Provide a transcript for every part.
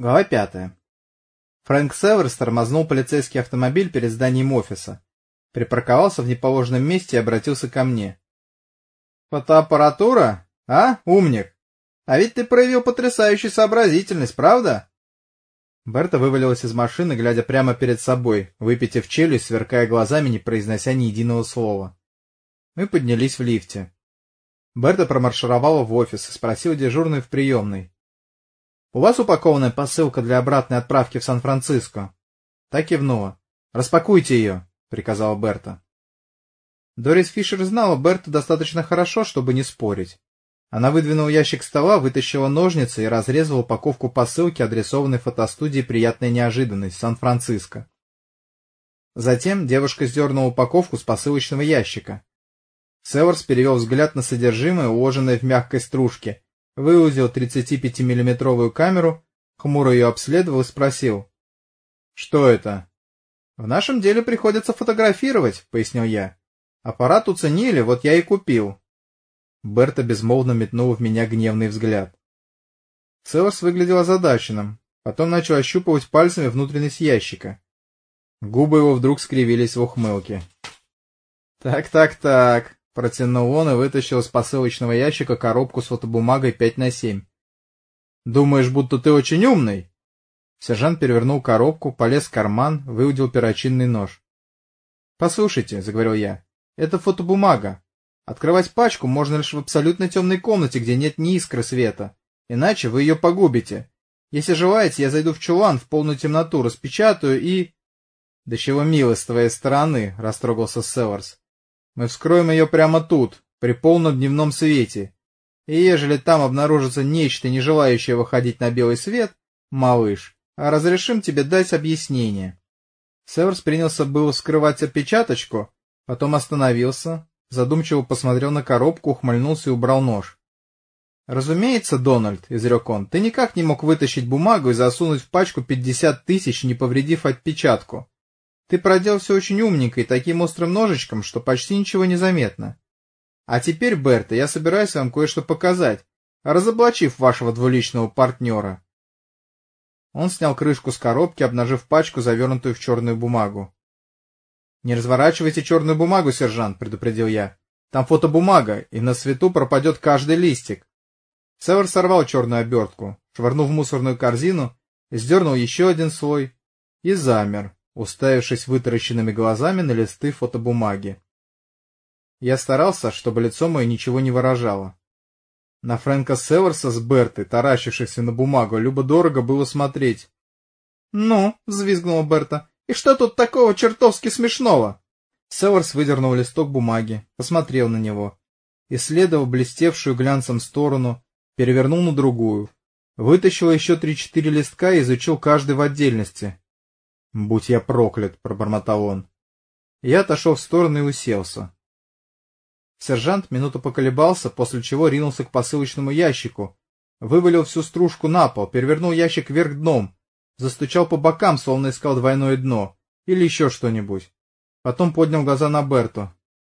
Глава пятая. Фрэнк Северс тормознул полицейский автомобиль перед зданием офиса, припарковался в неположенном месте и обратился ко мне. «Фотоаппаратура? А, умник? А ведь ты проявил потрясающую сообразительность, правда?» Берта вывалилась из машины, глядя прямо перед собой, выпитив челюсть, сверкая глазами, не произнося ни единого слова. Мы поднялись в лифте. Берта промаршировала в офис и спросила дежурную в приемной. «У вас упакованная посылка для обратной отправки в Сан-Франциско?» Так кивнула. «Распакуйте ее», — приказала Берта. Дорис Фишер знала Берту достаточно хорошо, чтобы не спорить. Она выдвинула ящик стола, вытащила ножницы и разрезала упаковку посылки, адресованной фотостудии «Приятная неожиданность» Сан-Франциско. Затем девушка сдернула упаковку с посылочного ящика. Северс перевел взгляд на содержимое, уложенное в мягкой стружке, выудил 35-миллиметровую камеру, хмуро ее обследовал и спросил. — Что это? — В нашем деле приходится фотографировать, — пояснил я. — Аппарат уценили, вот я и купил. Берта безмолвно метнула в меня гневный взгляд. Селларс выглядел озадаченным, потом начал ощупывать пальцами внутренность ящика. Губы его вдруг скривились в ухмылке. «Так-так-так», — протянул он и вытащил из посылочного ящика коробку с фотобумагой 5 на 7. «Думаешь, будто ты очень умный?» Сержант перевернул коробку, полез в карман, выудил перочинный нож. «Послушайте», — заговорил я, — «это фотобумага. Открывать пачку можно лишь в абсолютно темной комнате, где нет ни искры света. Иначе вы ее погубите. Если желаете, я зайду в чулан в полную темноту, распечатаю и... — Да чего мило с твоей стороны, — растрогался Селларс. Мы вскроем ее прямо тут, при полном дневном свете. И ежели там обнаружится нечто, не желающее выходить на белый свет, малыш, а разрешим тебе дать объяснение. Северс принялся было вскрывать опечаточку, потом остановился, задумчиво посмотрел на коробку, ухмыльнулся и убрал нож. «Разумеется, Дональд», — изрек он, — «ты никак не мог вытащить бумагу и засунуть в пачку пятьдесят тысяч, не повредив отпечатку. Ты проделал все очень умненько и таким острым ножичком, что почти ничего не заметно. А теперь, Берта, я собираюсь вам кое-что показать, разоблачив вашего двуличного партнера. Он снял крышку с коробки, обнажив пачку, завернутую в черную бумагу. — Не разворачивайте черную бумагу, сержант, — предупредил я. — Там фотобумага, и на свету пропадет каждый листик. Север сорвал черную обертку, швырнул в мусорную корзину, сдернул еще один слой и замер, уставившись вытаращенными глазами на листы фотобумаги. Я старался, чтобы лицо мое ничего не выражало. На Фрэнка Северса с Бертой, таращившихся на бумагу, любо-дорого было смотреть. — Ну, — взвизгнула Берта, — и что тут такого чертовски смешного? Северс выдернул листок бумаги, посмотрел на него, исследовал блестевшую глянцем сторону, перевернул на другую, вытащил еще три-четыре листка и изучил каждый в отдельности, «Будь я проклят!» — пробормотал он. Я отошел в сторону и уселся. Сержант минуту поколебался, после чего ринулся к посылочному ящику, вывалил всю стружку на пол, перевернул ящик вверх дном, застучал по бокам, словно искал двойное дно, или еще что-нибудь. Потом поднял глаза на Берту.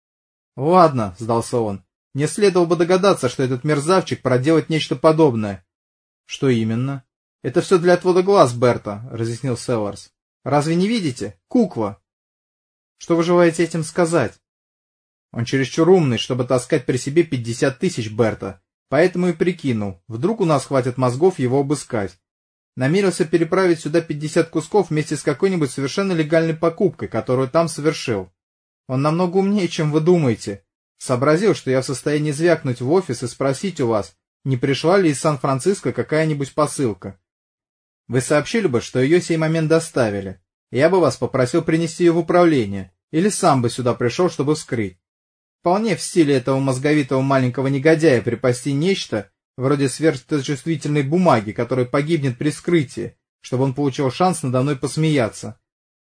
— Ладно, — сдался он, — мне следовало бы догадаться, что этот мерзавчик проделает нечто подобное. — Что именно? — Это все для отвода глаз, Берта, — разъяснил Селларс. Разве не видите? Кукла. Что вы желаете этим сказать? Он чересчур умный, чтобы таскать при себе пятьдесят тысяч Берта, поэтому и прикинул, вдруг у нас хватит мозгов его обыскать. Намерился переправить сюда пятьдесят кусков вместе с какой-нибудь совершенно легальной покупкой, которую там совершил. Он намного умнее, чем вы думаете. Сообразил, что я в состоянии звякнуть в офис и спросить у вас, не пришла ли из Сан-Франциско какая-нибудь посылка. Вы сообщили бы, что ее сей момент доставили. Я бы вас попросил принести ее в управление, или сам бы сюда пришел, чтобы вскрыть. Вполне в стиле этого мозговитого маленького негодяя припасти нечто, вроде сверхчувствительной бумаги, которая погибнет при вскрытии, чтобы он получил шанс надо мной посмеяться.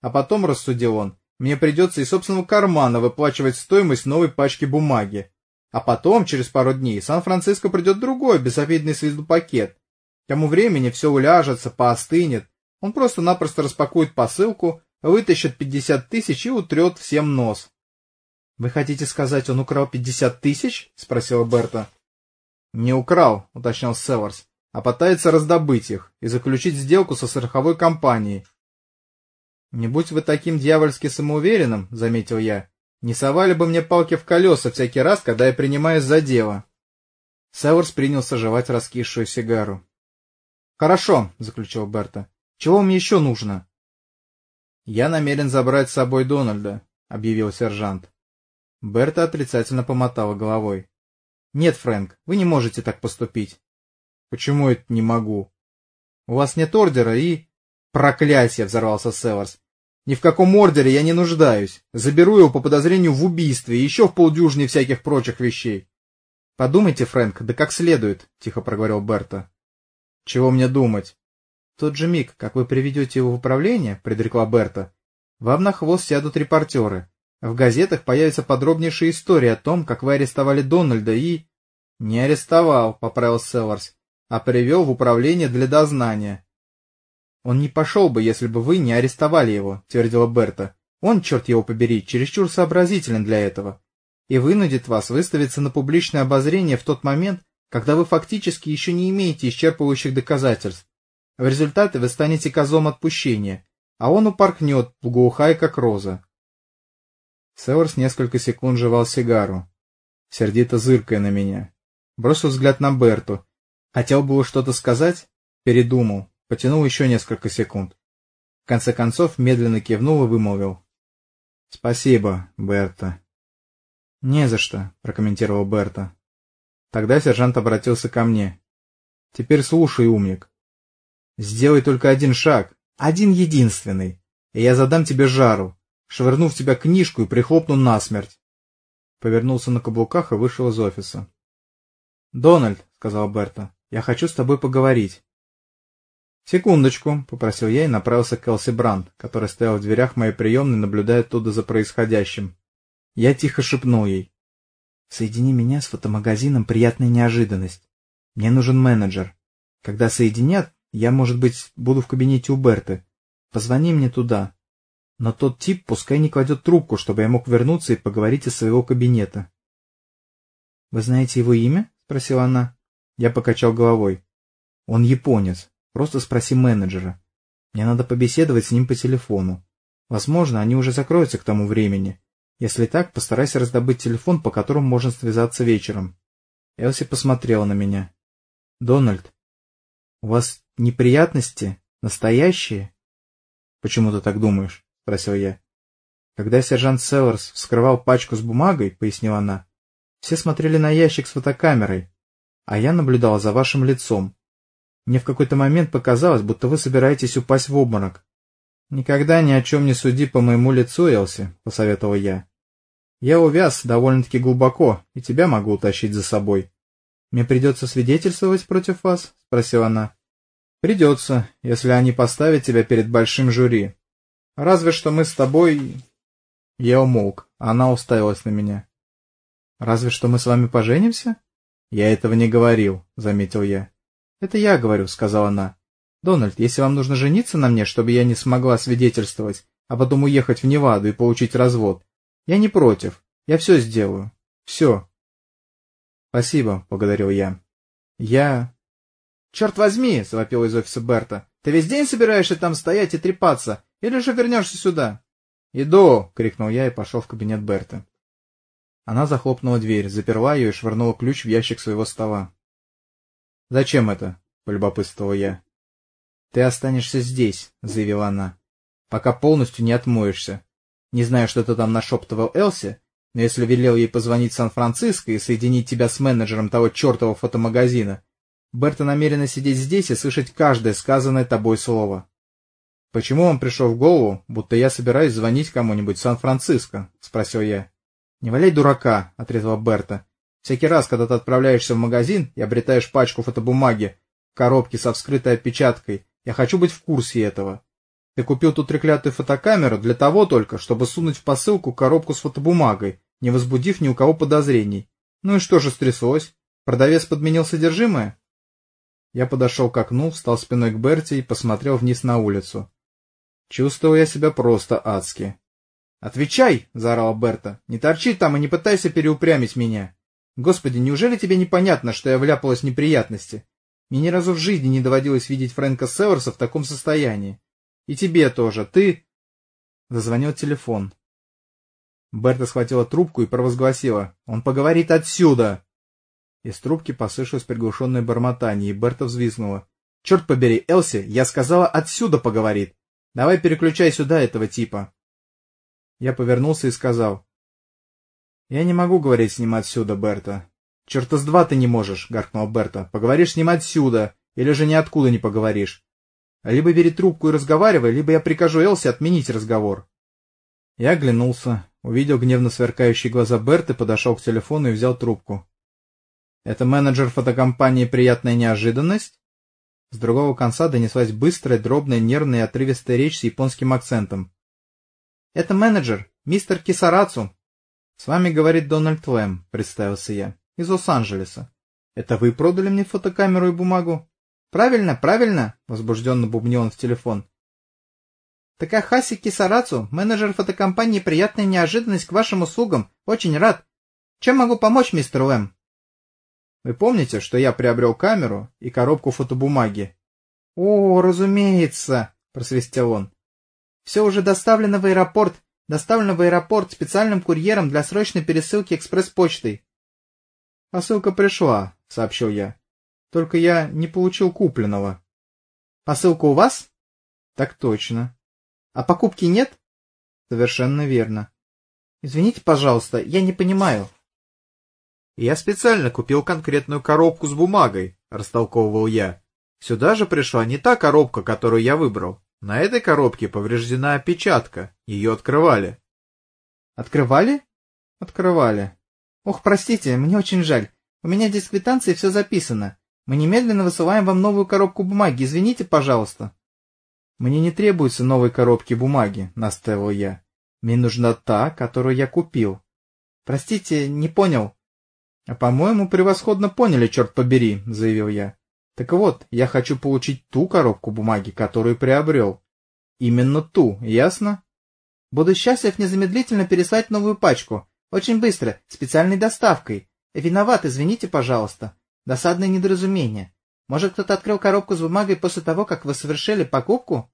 А потом, рассудил он, мне придется из собственного кармана выплачивать стоимость новой пачки бумаги. А потом, через пару дней, Сан-Франциско придет другой безобидный свиздопакет, к тому времени все уляжется, поостынет. Он просто-напросто распакует посылку, вытащит пятьдесят тысяч и утрет всем нос. — Вы хотите сказать, он украл пятьдесят тысяч? — спросила Берта. — Не украл, — уточнил Северс, — а пытается раздобыть их и заключить сделку со страховой компанией. «Не будь вы таким дьявольски самоуверенным», — заметил я, — «не совали бы мне палки в колеса всякий раз, когда я принимаюсь за дело». Северс принялся жевать раскисшую сигару. «Хорошо», — заключил Берта. «Чего мне еще нужно?» «Я намерен забрать с собой Дональда», — объявил сержант. Берта отрицательно помотала головой. «Нет, Фрэнк, вы не можете так поступить». «Почему это не могу?» «У вас нет ордера и...» «Проклятие!» — взорвался Северс. «Ни в каком ордере я не нуждаюсь. Заберу его по подозрению в убийстве и еще в полдюжине всяких прочих вещей». «Подумайте, Фрэнк, да как следует», — тихо проговорил Берта. «Чего мне думать?» «В тот же миг, как вы приведете его в управление», — предрекла Берта, — «вам на хвост сядут репортеры. В газетах появится подробнейшая история о том, как вы арестовали Дональда и...» «Не арестовал», — поправил Селларс, — «а привел в управление для дознания». «Он не пошел бы, если бы вы не арестовали его», — твердила Берта. «Он, черт его побери, чересчур сообразителен для этого и вынудит вас выставиться на публичное обозрение в тот момент, когда вы фактически еще не имеете исчерпывающих доказательств. В результате вы станете козлом отпущения, а он упорхнет, благоухая как роза. Северс несколько секунд жевал сигару, сердито зыркая на меня. Бросил взгляд на Берту. Хотел было что-то сказать, передумал, потянул еще несколько секунд. В конце концов медленно кивнул и вымолвил. — Спасибо, Берта. «Не за что», — прокомментировал Берта. Тогда сержант обратился ко мне. «Теперь слушай, умник. Сделай только один шаг, один единственный, и я задам тебе жару, швырну в тебя книжку и прихлопну насмерть». Повернулся на каблуках и вышел из офиса. «Дональд», — сказал Берта, — «я хочу с тобой поговорить». «Секундочку», — попросил я и направился к Элси Брандт, который стоял в дверях моей приемной, наблюдая оттуда за происходящим. Я тихо шепнул ей. «Соедини меня с фотомагазином «Приятная неожиданность». Мне нужен менеджер. Когда соединят, я, может быть, буду в кабинете у Берты. Позвони мне туда. Но тот тип пускай не кладет трубку, чтобы я мог вернуться и поговорить из своего кабинета». «Вы знаете его имя?» — спросила она. Я покачал головой. «Он японец. Просто спроси менеджера. Мне надо побеседовать с ним по телефону. Возможно, они уже закроются к тому времени. Если так, постарайся раздобыть телефон, по которому можно связаться вечером. Элси посмотрела на меня. — Дональд, у вас неприятности? Настоящие? — Почему ты так думаешь? — спросил я. Когда сержант Селлерс вскрывал пачку с бумагой, — пояснила она, — все смотрели на ящик с фотокамерой, а я наблюдала за вашим лицом. Мне в какой-то момент показалось, будто вы собираетесь упасть в обморок. «Никогда ни о чем не суди по моему лицу, Элси», — посоветовал я. «Я увяз довольно-таки глубоко, и тебя могу утащить за собой». «Мне придется свидетельствовать против вас?» — спросила она. «Придется, если они поставят тебя перед большим жюри. Разве что мы с тобой...» Я умолк, она уставилась на меня. «Разве что мы с вами поженимся?» «Я этого не говорил», — заметил я. «Это я говорю», — сказала она. «Дональд, если вам нужно жениться на мне, чтобы я не смогла свидетельствовать, а потом уехать в Неваду и получить развод, я не против. Я все сделаю. Все». «Спасибо», — благодарил я. «Я...» «Черт возьми!» — завопил из офиса Берта. «Ты весь день собираешься там стоять и трепаться? Или же вернешься сюда?» «Иду!» — крикнул я и пошел в кабинет Берты. Она захлопнула дверь, заперла ее и швырнула ключ в ящик своего стола. «Зачем это?» — полюбопытствовал я. «Ты останешься здесь», — заявила она, — «пока полностью не отмоешься. Не знаю, что ты там нашептывал Элси, но если велел ей позвонить в Сан-Франциско и соединить тебя с менеджером того чертового фотомагазина, Берта намерена сидеть здесь и слышать каждое сказанное тобой слово». «Почему вам пришел в голову, будто я собираюсь звонить кому-нибудь в Сан-Франциско?» — спросил я. «Не валяй дурака», — отрезала Берта. «Всякий раз, когда ты отправляешься в магазин и обретаешь пачку фотобумаги, коробки со вскрытой опечаткой, я хочу быть в курсе этого. Ты купил ту треклятую фотокамеру для того только, чтобы сунуть в посылку коробку с фотобумагой, не возбудив ни у кого подозрений. Ну и что же стряслось? Продавец подменил содержимое? Я подошел к окну, встал спиной к Берти и посмотрел вниз на улицу. Чувствовал я себя просто адски. «Отвечай!» — заорала Берта. «Не торчи там и не пытайся переупрямить меня. Господи, неужели тебе непонятно, что я вляпалась в неприятности? Мне ни разу в жизни не доводилось видеть Фрэнка Северса в таком состоянии. И тебе тоже. Ты...» Зазвонил телефон. Берта схватила трубку и провозгласила. «Он поговорит отсюда!» Из трубки послышалось приглушенное бормотание, и Берта взвизгнула. «Черт побери, Элси, я сказала, отсюда поговорит! Давай переключай сюда этого типа!» Я повернулся и сказал. «Я не могу говорить с ним отсюда, Берта». «Черта с два ты не можешь», — гаркнула Берта. «Поговоришь с ним отсюда, или же ниоткуда не поговоришь. Либо бери трубку и разговаривай, либо я прикажу Элси отменить разговор». Я оглянулся, увидел гневно сверкающие глаза Берты, подошел к телефону и взял трубку. «Это менеджер фотокомпании «Приятная неожиданность»?» С другого конца донеслась быстрая, дробная, нервная и отрывистая речь с японским акцентом. «Это менеджер, мистер Кисарацу». «С вами говорит Дональд Лэм», — представился я, — «из Лос-Анджелеса». «Это вы продали мне фотокамеру и бумагу?» «Правильно, правильно», — возбужденно бубнил он в телефон. «Такахаси Кисарацу, менеджер фотокомпании «Приятная неожиданность» к вашим услугам. Очень рад. Чем могу помочь, мистер Лэм?» «Вы помните, что я приобрел камеру и коробку фотобумаги?» «О, разумеется», — просвистел он. Все уже доставлено в аэропорт, доставлено в аэропорт специальным курьером для срочной пересылки экспресс-почтой. — Посылка пришла, — сообщил я. — Только я не получил купленного. — Посылка у вас? — Так точно. — А покупки нет? — Совершенно верно. — Извините, пожалуйста, я не понимаю. — Я специально купил конкретную коробку с бумагой, — растолковывал я. Сюда же пришла не та коробка, которую я выбрал. На этой коробке повреждена опечатка. Ее открывали. Открывали? Открывали. Ох, простите, мне очень жаль. У меня здесь квитанции все записано. Мы немедленно высылаем вам новую коробку бумаги. Извините, пожалуйста. Мне не требуется новой коробки бумаги, настаивал я. Мне нужна та, которую я купил. Простите, не понял. А по-моему, превосходно поняли, черт побери, заявил я. Так вот, я хочу получить ту коробку бумаги, которую приобрел. Именно ту, ясно? Буду счастлив незамедлительно переслать новую пачку. Очень быстро, специальной доставкой. Виноват, извините, пожалуйста. Досадное недоразумение. Может, кто-то открыл коробку с бумагой после того, как вы совершили покупку?